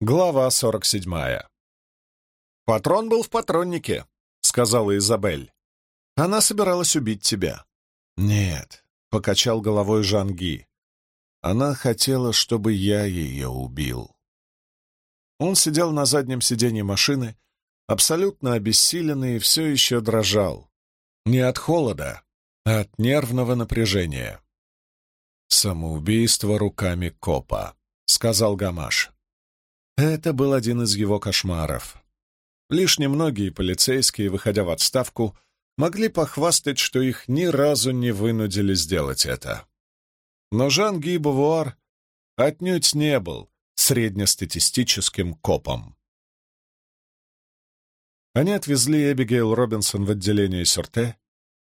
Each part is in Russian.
Глава сорок седьмая. «Патрон был в патроннике», — сказала Изабель. «Она собиралась убить тебя». «Нет», — покачал головой Жанги. «Она хотела, чтобы я ее убил». Он сидел на заднем сиденье машины, абсолютно обессиленный и все еще дрожал. Не от холода, а от нервного напряжения. «Самоубийство руками копа», — сказал Гамаш. Это был один из его кошмаров. Лишь немногие полицейские, выходя в отставку, могли похвастать, что их ни разу не вынудили сделать это. Но Жан Ги отнюдь не был среднестатистическим копом. Они отвезли Эбигейл Робинсон в отделение Сюрте.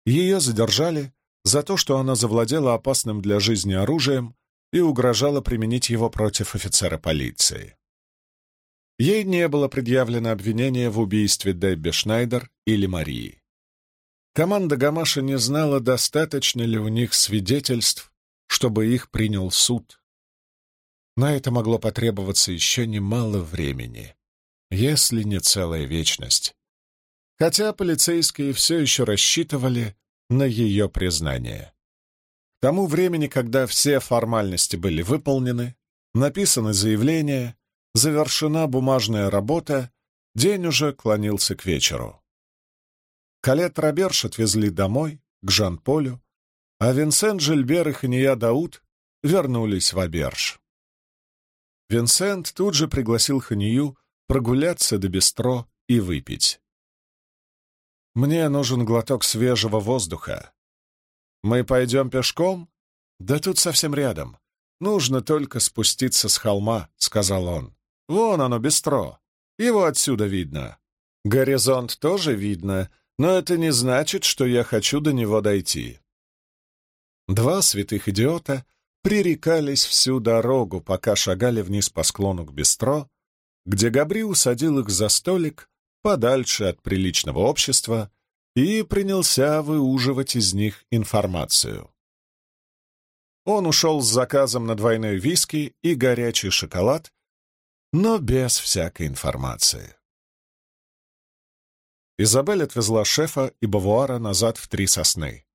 Ее задержали за то, что она завладела опасным для жизни оружием и угрожала применить его против офицера полиции. Ей не было предъявлено обвинение в убийстве Дебби Шнайдер или Марии. Команда Гамаша не знала, достаточно ли у них свидетельств, чтобы их принял суд. На это могло потребоваться еще немало времени, если не целая вечность. Хотя полицейские все еще рассчитывали на ее признание. К тому времени, когда все формальности были выполнены, написаны заявления, завершена бумажная работа, день уже клонился к вечеру. Калет Роберш отвезли домой, к Жан-Полю, а Винсент Жильбер и Хания Дауд вернулись в Аберж. Винсент тут же пригласил Ханию прогуляться до бистро и выпить. «Мне нужен глоток свежего воздуха. Мы пойдем пешком? Да тут совсем рядом. Нужно только спуститься с холма», — сказал он. Вон оно, бистро. Его отсюда видно. Горизонт тоже видно, но это не значит, что я хочу до него дойти. Два святых идиота пререкались всю дорогу, пока шагали вниз по склону к бистро, где Габри усадил их за столик подальше от приличного общества и принялся выуживать из них информацию. Он ушел с заказом на двойной виски и горячий шоколад, но без всякой информации. Изабель отвезла шефа и Бавуара назад в три сосны.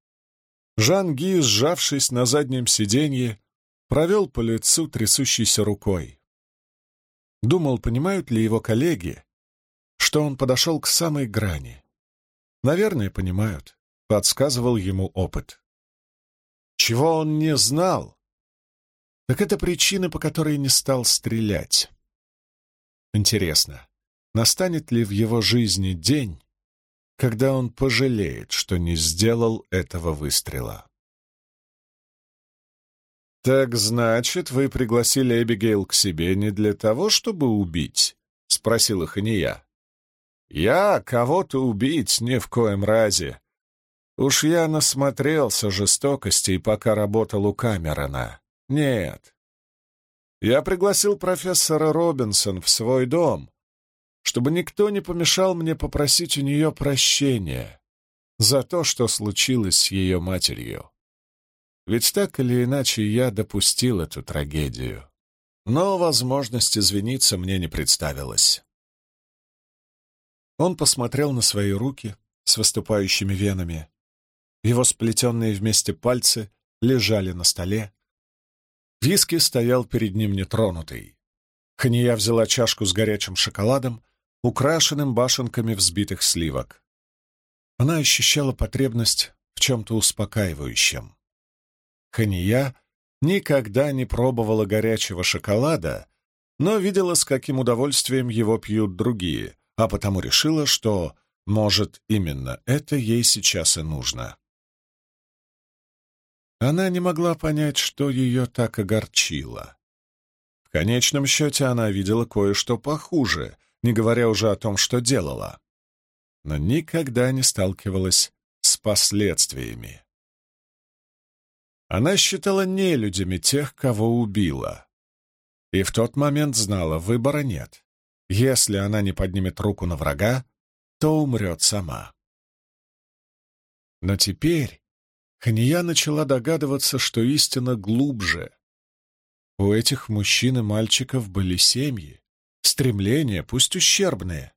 Жан Ги, сжавшись на заднем сиденье, провел по лицу трясущейся рукой. Думал, понимают ли его коллеги, что он подошел к самой грани. Наверное, понимают, подсказывал ему опыт. Чего он не знал, так это причина, по которой не стал стрелять. Интересно, настанет ли в его жизни день, когда он пожалеет, что не сделал этого выстрела? «Так значит, вы пригласили Эбигейл к себе не для того, чтобы убить?» — спросила Хания. «Я кого-то убить ни в коем разе. Уж я насмотрелся жестокостей, пока работал у Камерона. Нет, я пригласил профессора Робинсон в свой дом, чтобы никто не помешал мне попросить у нее прощения за то, что случилось с ее матерью. Ведь так или иначе я допустил эту трагедию. Но возможность извиниться мне не представилась. Он посмотрел на свои руки с выступающими венами. Его сплетенные вместе пальцы лежали на столе, Виски стоял перед ним нетронутый. Хания взяла чашку с горячим шоколадом, украшенным башенками взбитых сливок. Она ощущала потребность в чем-то успокаивающем. Хания никогда не пробовала горячего шоколада, но видела, с каким удовольствием его пьют другие, а потому решила, что, может, именно это ей сейчас и нужно. Она не могла понять, что ее так огорчило. В конечном счете она видела кое-что похуже, не говоря уже о том, что делала. Но никогда не сталкивалась с последствиями. Она считала нелюдями тех, кого убила. И в тот момент знала, выбора нет. Если она не поднимет руку на врага, то умрет сама. Но теперь Хания начала догадываться, что истина глубже. У этих мужчин и мальчиков были семьи, стремления, пусть ущербные,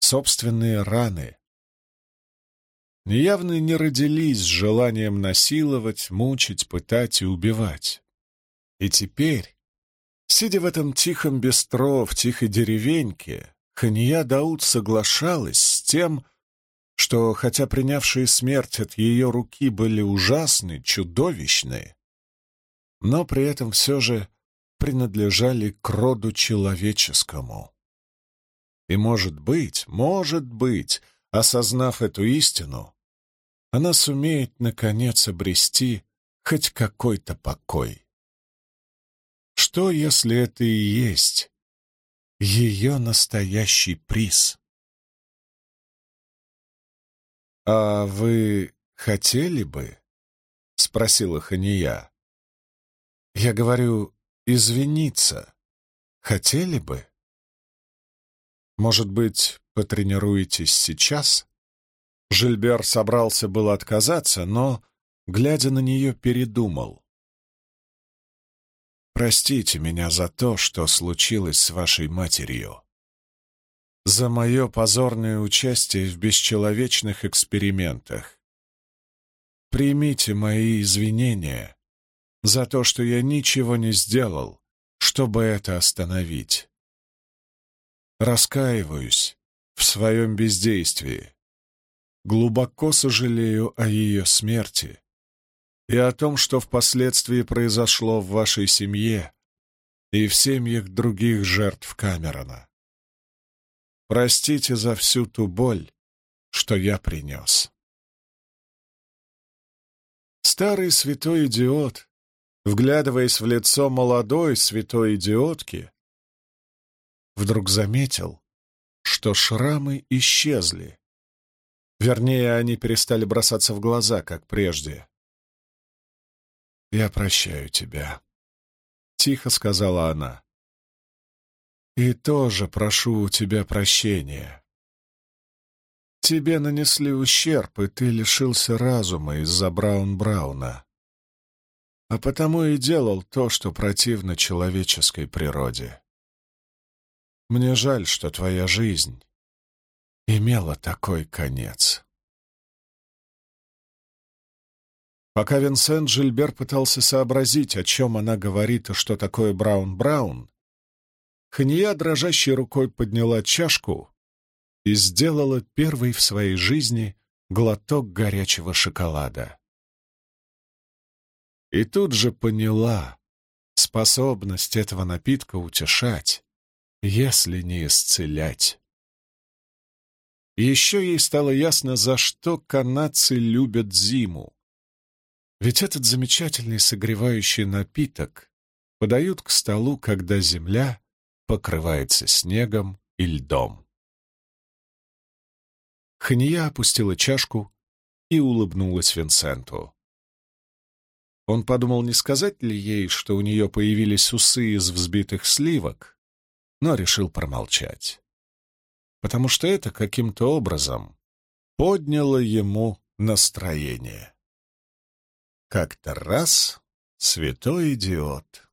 собственные раны. Неявно не родились с желанием насиловать, мучить, пытать и убивать. И теперь, сидя в этом тихом бистро, в тихой деревеньке, Хания Дауд соглашалась с тем, что, хотя принявшие смерть от ее руки были ужасны, чудовищны, но при этом все же принадлежали к роду человеческому. И, может быть, может быть, осознав эту истину, она сумеет, наконец, обрести хоть какой-то покой. Что, если это и есть ее настоящий приз? «А вы хотели бы?» — спросила Хания. «Я говорю, извиниться. Хотели бы?» «Может быть, потренируетесь сейчас?» Жильбер собрался было отказаться, но, глядя на нее, передумал. «Простите меня за то, что случилось с вашей матерью за мое позорное участие в бесчеловечных экспериментах. Примите мои извинения за то, что я ничего не сделал, чтобы это остановить. Раскаиваюсь в своем бездействии. Глубоко сожалею о ее смерти и о том, что впоследствии произошло в вашей семье и в семьях других жертв Камерона. Простите за всю ту боль, что я принес. Старый святой идиот, вглядываясь в лицо молодой святой идиотки, вдруг заметил, что шрамы исчезли. Вернее, они перестали бросаться в глаза, как прежде. «Я прощаю тебя», — тихо сказала она. И тоже прошу у тебя прощения. Тебе нанесли ущерб, и ты лишился разума из-за Браун-Брауна. А потому и делал то, что противно человеческой природе. Мне жаль, что твоя жизнь имела такой конец. Пока Винсент Жильбер пытался сообразить, о чем она говорит и что такое Браун-Браун, Хания дрожащей рукой подняла чашку и сделала первый в своей жизни глоток горячего шоколада. И тут же поняла способность этого напитка утешать, если не исцелять. еще ей стало ясно, за что канадцы любят зиму. Ведь этот замечательный согревающий напиток подают к столу, когда земля покрывается снегом и льдом. Хания опустила чашку и улыбнулась Винсенту. Он подумал, не сказать ли ей, что у нее появились усы из взбитых сливок, но решил промолчать, потому что это каким-то образом подняло ему настроение. Как-то раз святой идиот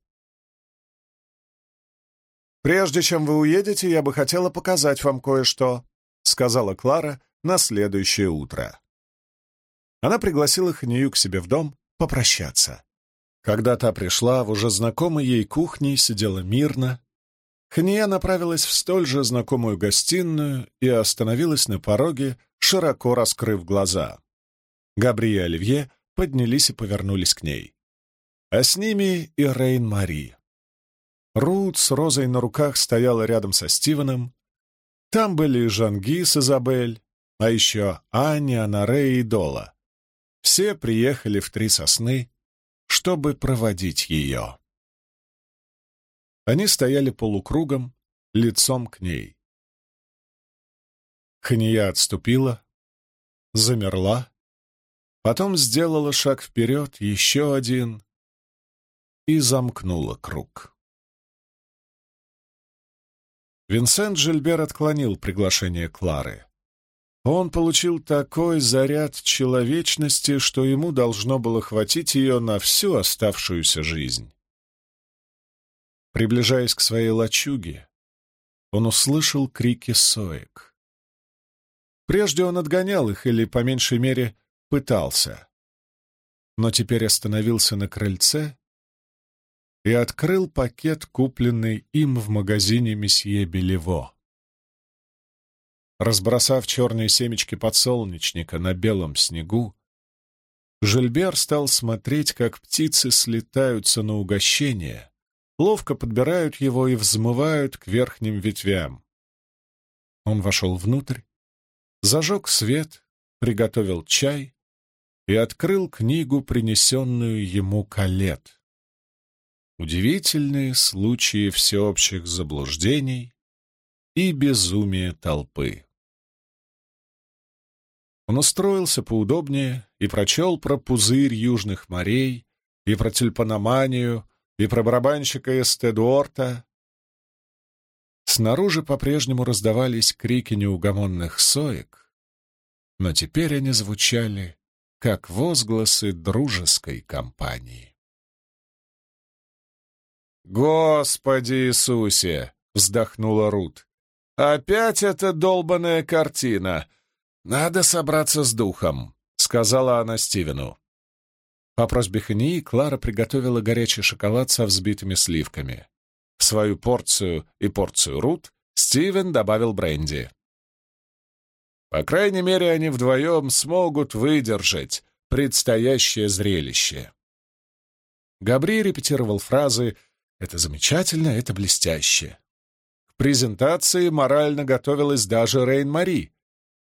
«Прежде чем вы уедете, я бы хотела показать вам кое-что», — сказала Клара на следующее утро. Она пригласила Ханию к себе в дом попрощаться. Когда та пришла, в уже знакомой ей кухне сидела мирно. Хания направилась в столь же знакомую гостиную и остановилась на пороге, широко раскрыв глаза. Габри и Оливье поднялись и повернулись к ней. А с ними и Рейн-Мари. Рут с Розой на руках стояла рядом со Стивеном. Там были Жанги с Изабель, а еще Аня, Анаре и Дола. Все приехали в Три Сосны, чтобы проводить ее. Они стояли полукругом, лицом к ней. Хания отступила, замерла, потом сделала шаг вперед, еще один, и замкнула круг. Винсент Жильбер отклонил приглашение Клары. Он получил такой заряд человечности, что ему должно было хватить ее на всю оставшуюся жизнь. Приближаясь к своей лачуге, он услышал крики соек. Прежде он отгонял их или, по меньшей мере, пытался. Но теперь остановился на крыльце и открыл пакет, купленный им в магазине месье Белево. Разбросав черные семечки подсолнечника на белом снегу, Жильбер стал смотреть, как птицы слетаются на угощение, ловко подбирают его и взмывают к верхним ветвям. Он вошел внутрь, зажег свет, приготовил чай и открыл книгу, принесенную ему Калет. Удивительные случаи всеобщих заблуждений и безумия толпы. Он устроился поудобнее и прочел про пузырь южных морей, и про тюльпаноманию, и про барабанщика Эстедуорта. Снаружи по-прежнему раздавались крики неугомонных соек, но теперь они звучали, как возгласы дружеской компании. «Господи Иисусе!» — вздохнула Рут. «Опять эта долбаная картина!» «Надо собраться с духом», — сказала она Стивену. По просьбе Хании Клара приготовила горячий шоколад со взбитыми сливками. В свою порцию и порцию Рут Стивен добавил бренди. По крайней мере, они вдвоем смогут выдержать предстоящее зрелище. Габри репетировал фразы «Это замечательно, это блестяще». К презентации морально готовилась даже Рейн-Мари,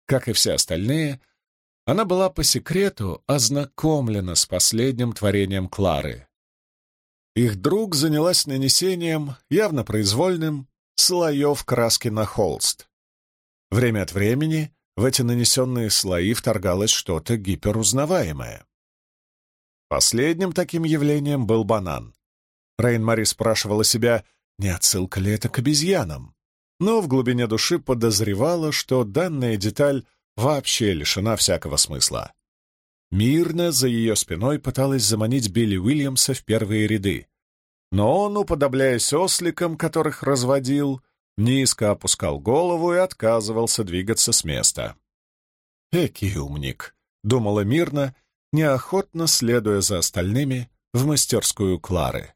как и все остальные, она была по секрету ознакомлена с последним творением Клары. Их друг занялась нанесением, явно произвольным, слоев краски на холст. Время от времени в эти нанесенные слои вторгалось что-то гиперузнаваемое. Последним таким явлением был банан. Рейн-Мари спрашивала себя, не отсылка ли это к обезьянам но в глубине души подозревала, что данная деталь вообще лишена всякого смысла. Мирно за ее спиной пыталась заманить Билли Уильямса в первые ряды, но он, уподобляясь осликам, которых разводил, низко опускал голову и отказывался двигаться с места. «Экий умник», — думала мирно, неохотно следуя за остальными в мастерскую Клары.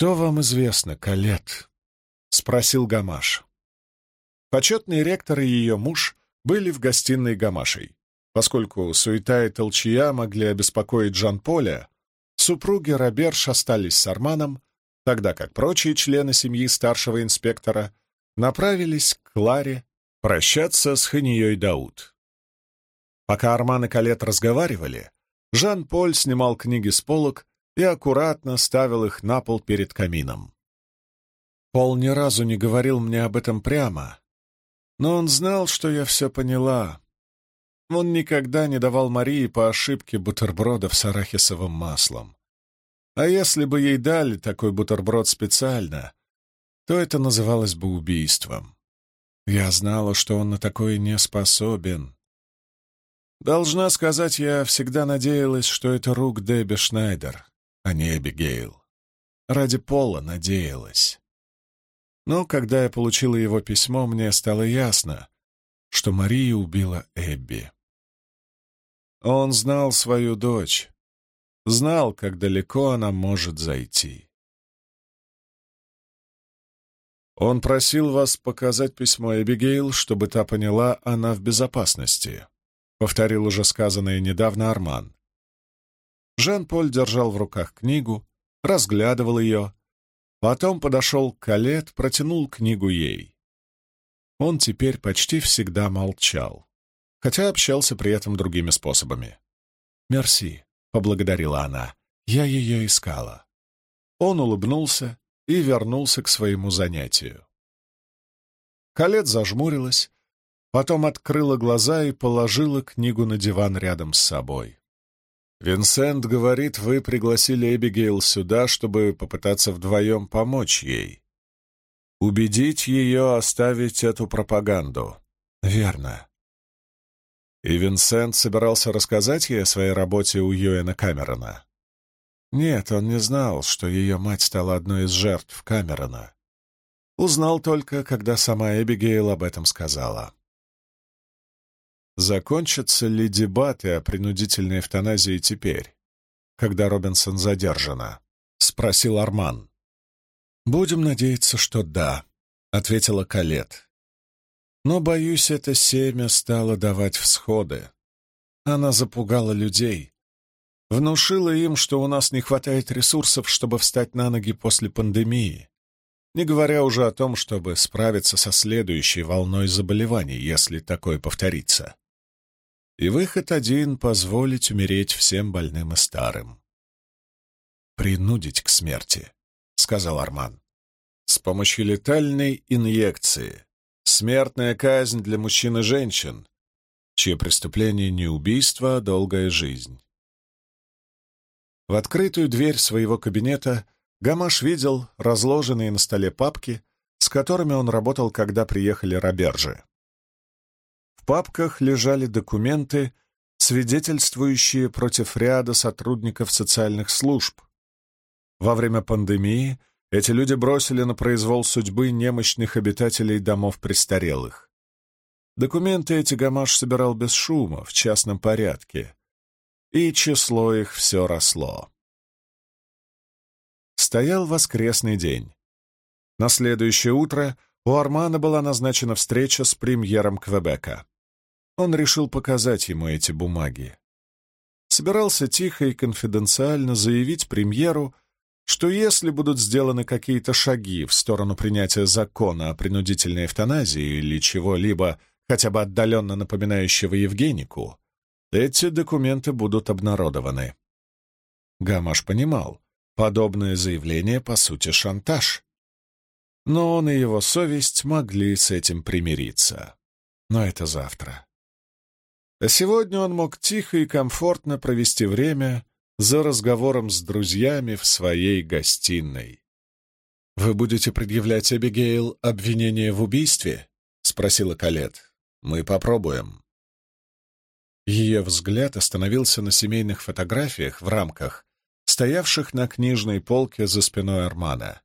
«Что вам известно, Калет?» — спросил Гамаш. Почетный ректор и ее муж были в гостиной Гамашей. Поскольку суета и толчья могли обеспокоить Жан-Поля, супруги Роберш остались с Арманом, тогда как прочие члены семьи старшего инспектора направились к Кларе прощаться с Ханией Дауд. Пока Арман и Калет разговаривали, Жан-Поль снимал книги с полок и аккуратно ставил их на пол перед камином. Пол ни разу не говорил мне об этом прямо, но он знал, что я все поняла. Он никогда не давал Марии по ошибке бутербродов с арахисовым маслом. А если бы ей дали такой бутерброд специально, то это называлось бы убийством. Я знала, что он на такое не способен. Должна сказать, я всегда надеялась, что это рук Дебби Шнайдер а не Эбигейл. Ради Пола надеялась. Но когда я получила его письмо, мне стало ясно, что Мария убила Эбби. Он знал свою дочь, знал, как далеко она может зайти. Он просил вас показать письмо Эбигейл, чтобы та поняла, она в безопасности, — повторил уже сказанное недавно Арман. Жан-Поль держал в руках книгу, разглядывал ее, потом подошел к Калет, протянул книгу ей. Он теперь почти всегда молчал, хотя общался при этом другими способами. «Мерси», — поблагодарила она, — «я ее искала». Он улыбнулся и вернулся к своему занятию. Калет зажмурилась, потом открыла глаза и положила книгу на диван рядом с собой. Винсент говорит, вы пригласили Эбигейл сюда, чтобы попытаться вдвоем помочь ей. Убедить ее оставить эту пропаганду. Верно. И Винсент собирался рассказать ей о своей работе у Юэна Камерона. Нет, он не знал, что ее мать стала одной из жертв Камерона. Узнал только, когда сама Эбигейл об этом сказала. Закончатся ли дебаты о принудительной эвтаназии теперь, когда Робинсон задержана? — спросил Арман. «Будем надеяться, что да», — ответила Калет. «Но, боюсь, это семя стало давать всходы. Она запугала людей, внушила им, что у нас не хватает ресурсов, чтобы встать на ноги после пандемии, не говоря уже о том, чтобы справиться со следующей волной заболеваний, если такое повторится. И выход один — позволить умереть всем больным и старым. «Принудить к смерти», — сказал Арман. «С помощью летальной инъекции. Смертная казнь для мужчин и женщин, чье преступление не убийство, а долгая жизнь. В открытую дверь своего кабинета Гамаш видел разложенные на столе папки, с которыми он работал, когда приехали Робержи. В папках лежали документы, свидетельствующие против ряда сотрудников социальных служб. Во время пандемии эти люди бросили на произвол судьбы немощных обитателей домов престарелых. Документы эти Гамаш собирал без шума, в частном порядке, и число их все росло. Стоял воскресный день. На следующее утро у Армана была назначена встреча с премьером Квебека. Он решил показать ему эти бумаги. Собирался тихо и конфиденциально заявить премьеру, что если будут сделаны какие-то шаги в сторону принятия закона о принудительной эвтаназии или чего-либо, хотя бы отдаленно напоминающего Евгенику, эти документы будут обнародованы. Гамаш понимал, подобное заявление по сути шантаж. Но он и его совесть могли с этим примириться. Но это завтра. А сегодня он мог тихо и комфортно провести время за разговором с друзьями в своей гостиной. «Вы будете предъявлять Эбигейл обвинение в убийстве?» — спросила Калет. «Мы попробуем». Ее взгляд остановился на семейных фотографиях в рамках, стоявших на книжной полке за спиной Армана.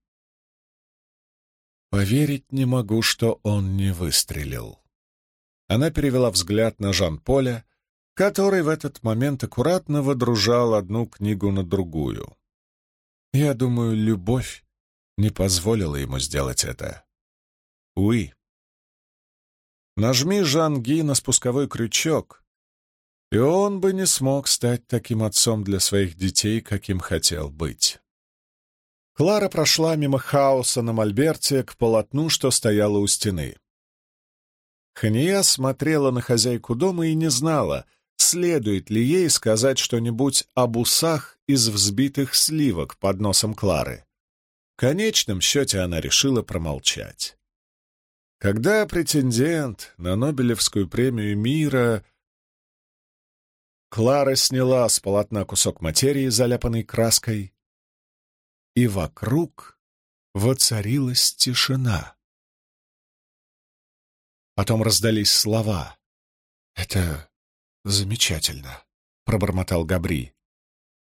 «Поверить не могу, что он не выстрелил». Она перевела взгляд на Жан-Поля, который в этот момент аккуратно водружал одну книгу на другую. Я думаю, любовь не позволила ему сделать это. Уи. Нажми Жан-Ги на спусковой крючок, и он бы не смог стать таким отцом для своих детей, каким хотел быть. Клара прошла мимо хаоса на мольберте к полотну, что стояло у стены. Хания смотрела на хозяйку дома и не знала, следует ли ей сказать что-нибудь об усах из взбитых сливок под носом Клары. В конечном счете она решила промолчать. Когда претендент на Нобелевскую премию мира Клара сняла с полотна кусок материи, заляпанной краской, и вокруг воцарилась тишина. Потом раздались слова. «Это замечательно», — пробормотал Габри.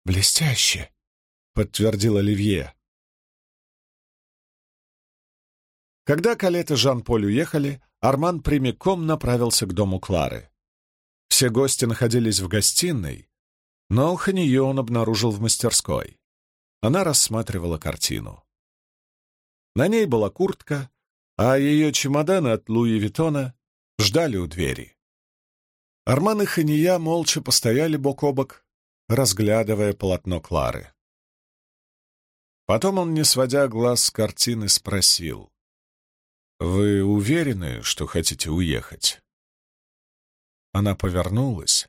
«Блестяще», — подтвердил Оливье. Когда Калет и Жан-Поль уехали, Арман прямиком направился к дому Клары. Все гости находились в гостиной, но Ханию он обнаружил в мастерской. Она рассматривала картину. На ней была куртка, а ее чемоданы от Луи Виттона ждали у двери. Арман и Хания молча постояли бок о бок, разглядывая полотно Клары. Потом он, не сводя глаз с картины, спросил. «Вы уверены, что хотите уехать?» Она повернулась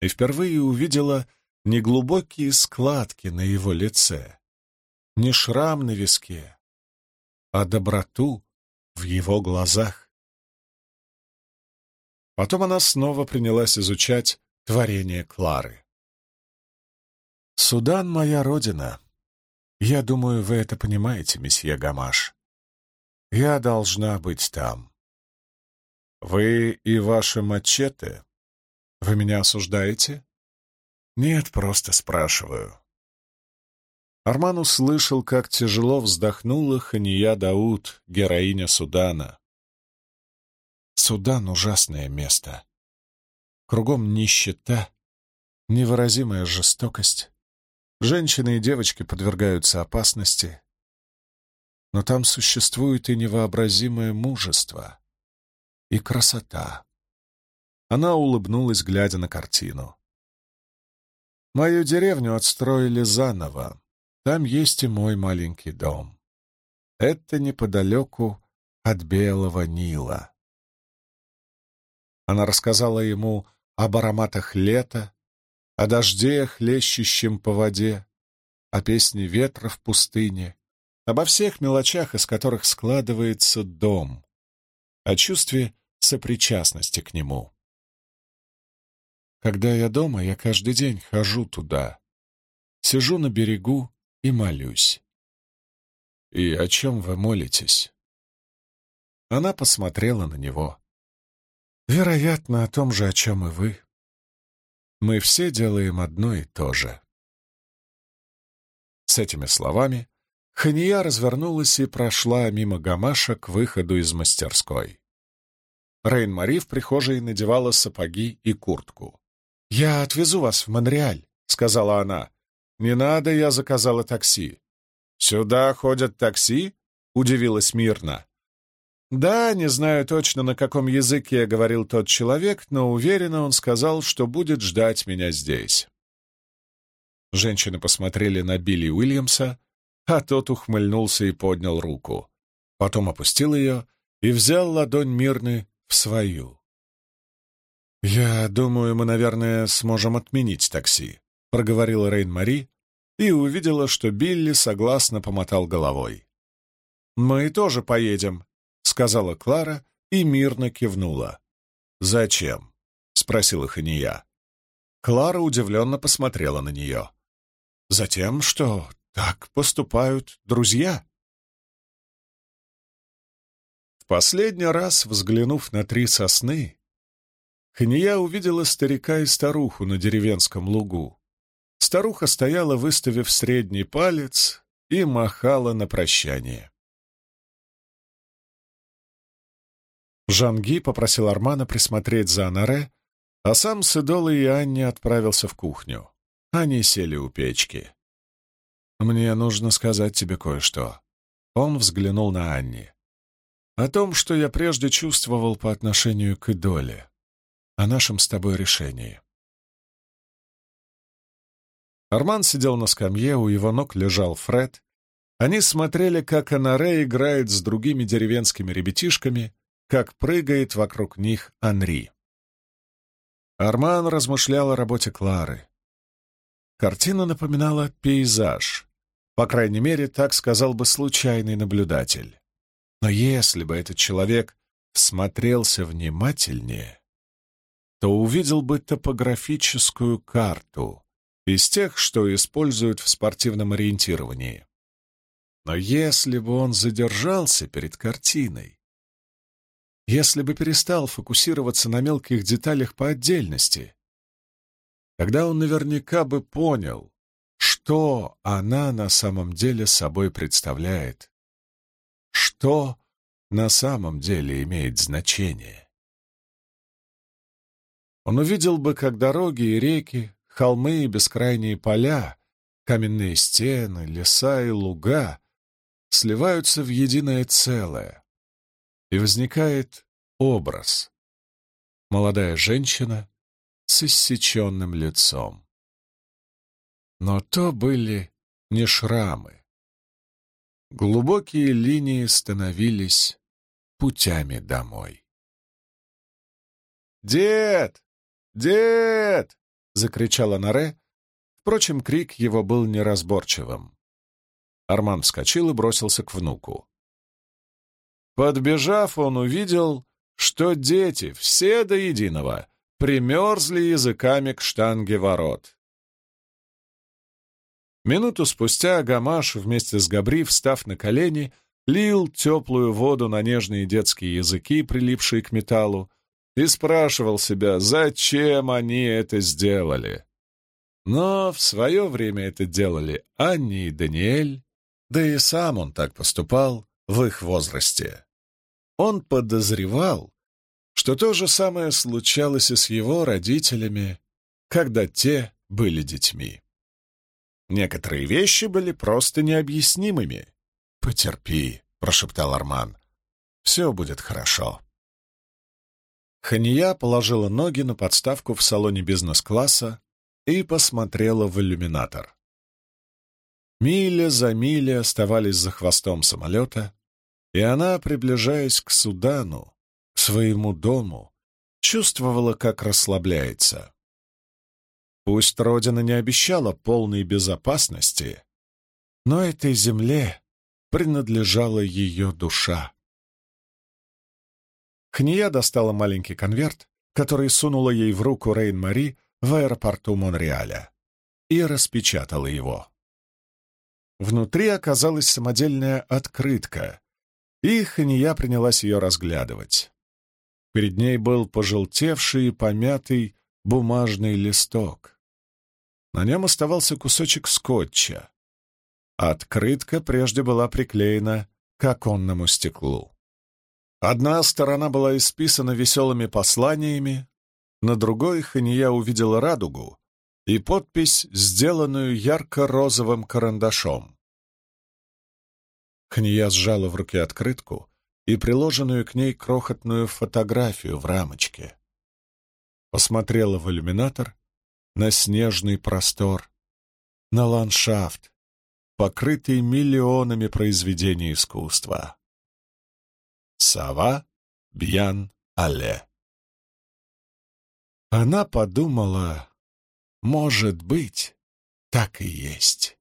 и впервые увидела не глубокие складки на его лице, не шрам на виске, а доброту в его глазах. Потом она снова принялась изучать творение Клары. «Судан — моя родина. Я думаю, вы это понимаете, месье Гамаш. Я должна быть там. «Вы и ваши мачете? Вы меня осуждаете?» «Нет, просто спрашиваю». Арман услышал, как тяжело вздохнула Хания Дауд, героиня Судана. Судан — ужасное место. Кругом нищета, невыразимая жестокость. Женщины и девочки подвергаются опасности. Но там существует и невообразимое мужество, и красота. Она улыбнулась, глядя на картину. Мою деревню отстроили заново. Там есть и мой маленький дом. Это неподалеку от Белого Нила. Она рассказала ему об ароматах лета, о дожде, хлещущем по воде, о песне ветра в пустыне, обо всех мелочах, из которых складывается дом, о чувстве сопричастности к нему. Когда я дома, я каждый день хожу туда, сижу на берегу и молюсь. «И о чем вы молитесь?» Она посмотрела на него. «Вероятно, о том же, о чем и вы. Мы все делаем одно и то же». С этими словами Хания развернулась и прошла мимо Гамаша к выходу из мастерской. Рейн-Мари в прихожей надевала сапоги и куртку. «Я отвезу вас в Монреаль», — сказала она. «Не надо, я заказала такси». «Сюда ходят такси?» — удивилась Мирна. «Да, не знаю точно, на каком языке говорил тот человек, но уверенно он сказал, что будет ждать меня здесь». Женщины посмотрели на Билли Уильямса, а тот ухмыльнулся и поднял руку. Потом опустил ее и взял ладонь Мирны в свою. «Я думаю, мы, наверное, сможем отменить такси», — проговорила Рейн-Мари и увидела, что Билли согласно помотал головой. «Мы тоже поедем», — сказала Клара и мирно кивнула. «Зачем?» — спросила Хания. Клара удивленно посмотрела на нее. «Затем, что так поступают друзья». В последний раз, взглянув на три сосны, Хания увидела старика и старуху на деревенском лугу. Старуха стояла, выставив средний палец, и махала на прощание. Жанги попросил Армана присмотреть за Анаре, а сам с Идолой и Анне отправился в кухню. Они сели у печки. «Мне нужно сказать тебе кое-что». Он взглянул на Анни. «О том, что я прежде чувствовал по отношению к Идоле о нашем с тобой решении. Арман сидел на скамье, у его ног лежал Фред. Они смотрели, как Анаре играет с другими деревенскими ребятишками, как прыгает вокруг них Анри. Арман размышлял о работе Клары. Картина напоминала пейзаж. По крайней мере, так сказал бы случайный наблюдатель. Но если бы этот человек всмотрелся внимательнее, то увидел бы топографическую карту из тех, что используют в спортивном ориентировании. Но если бы он задержался перед картиной, если бы перестал фокусироваться на мелких деталях по отдельности, тогда он наверняка бы понял, что она на самом деле собой представляет, что на самом деле имеет значение. Он увидел бы, как дороги и реки, холмы и бескрайние поля, каменные стены, леса и луга сливаются в единое целое, и возникает образ. Молодая женщина с иссеченным лицом. Но то были не шрамы. Глубокие линии становились путями домой. «Дед! «Дед!» — закричала Наре. Впрочем, крик его был неразборчивым. Арман вскочил и бросился к внуку. Подбежав, он увидел, что дети, все до единого, примерзли языками к штанге ворот. Минуту спустя Гамаш вместе с Габри, встав на колени, лил теплую воду на нежные детские языки, прилипшие к металлу, и спрашивал себя, зачем они это сделали. Но в свое время это делали Анни и Даниэль, да и сам он так поступал в их возрасте. Он подозревал, что то же самое случалось и с его родителями, когда те были детьми. Некоторые вещи были просто необъяснимыми. «Потерпи», — прошептал Арман. «Все будет хорошо». Хания положила ноги на подставку в салоне бизнес-класса и посмотрела в иллюминатор. Миля за милей оставались за хвостом самолета, и она, приближаясь к Судану, к своему дому, чувствовала, как расслабляется. Пусть Родина не обещала полной безопасности, но этой земле принадлежала ее душа. Хния достала маленький конверт, который сунула ей в руку Рейн-Мари в аэропорту Монреаля, и распечатала его. Внутри оказалась самодельная открытка, и Хания принялась ее разглядывать. Перед ней был пожелтевший и помятый бумажный листок. На нем оставался кусочек скотча. Открытка прежде была приклеена к оконному стеклу. Одна сторона была исписана веселыми посланиями, на другой Хания увидела радугу и подпись, сделанную ярко-розовым карандашом. Хания сжала в руке открытку и приложенную к ней крохотную фотографию в рамочке. Посмотрела в иллюминатор на снежный простор, на ландшафт, покрытый миллионами произведений искусства. Сава Бьян Але. Она подумала, может быть, так и есть.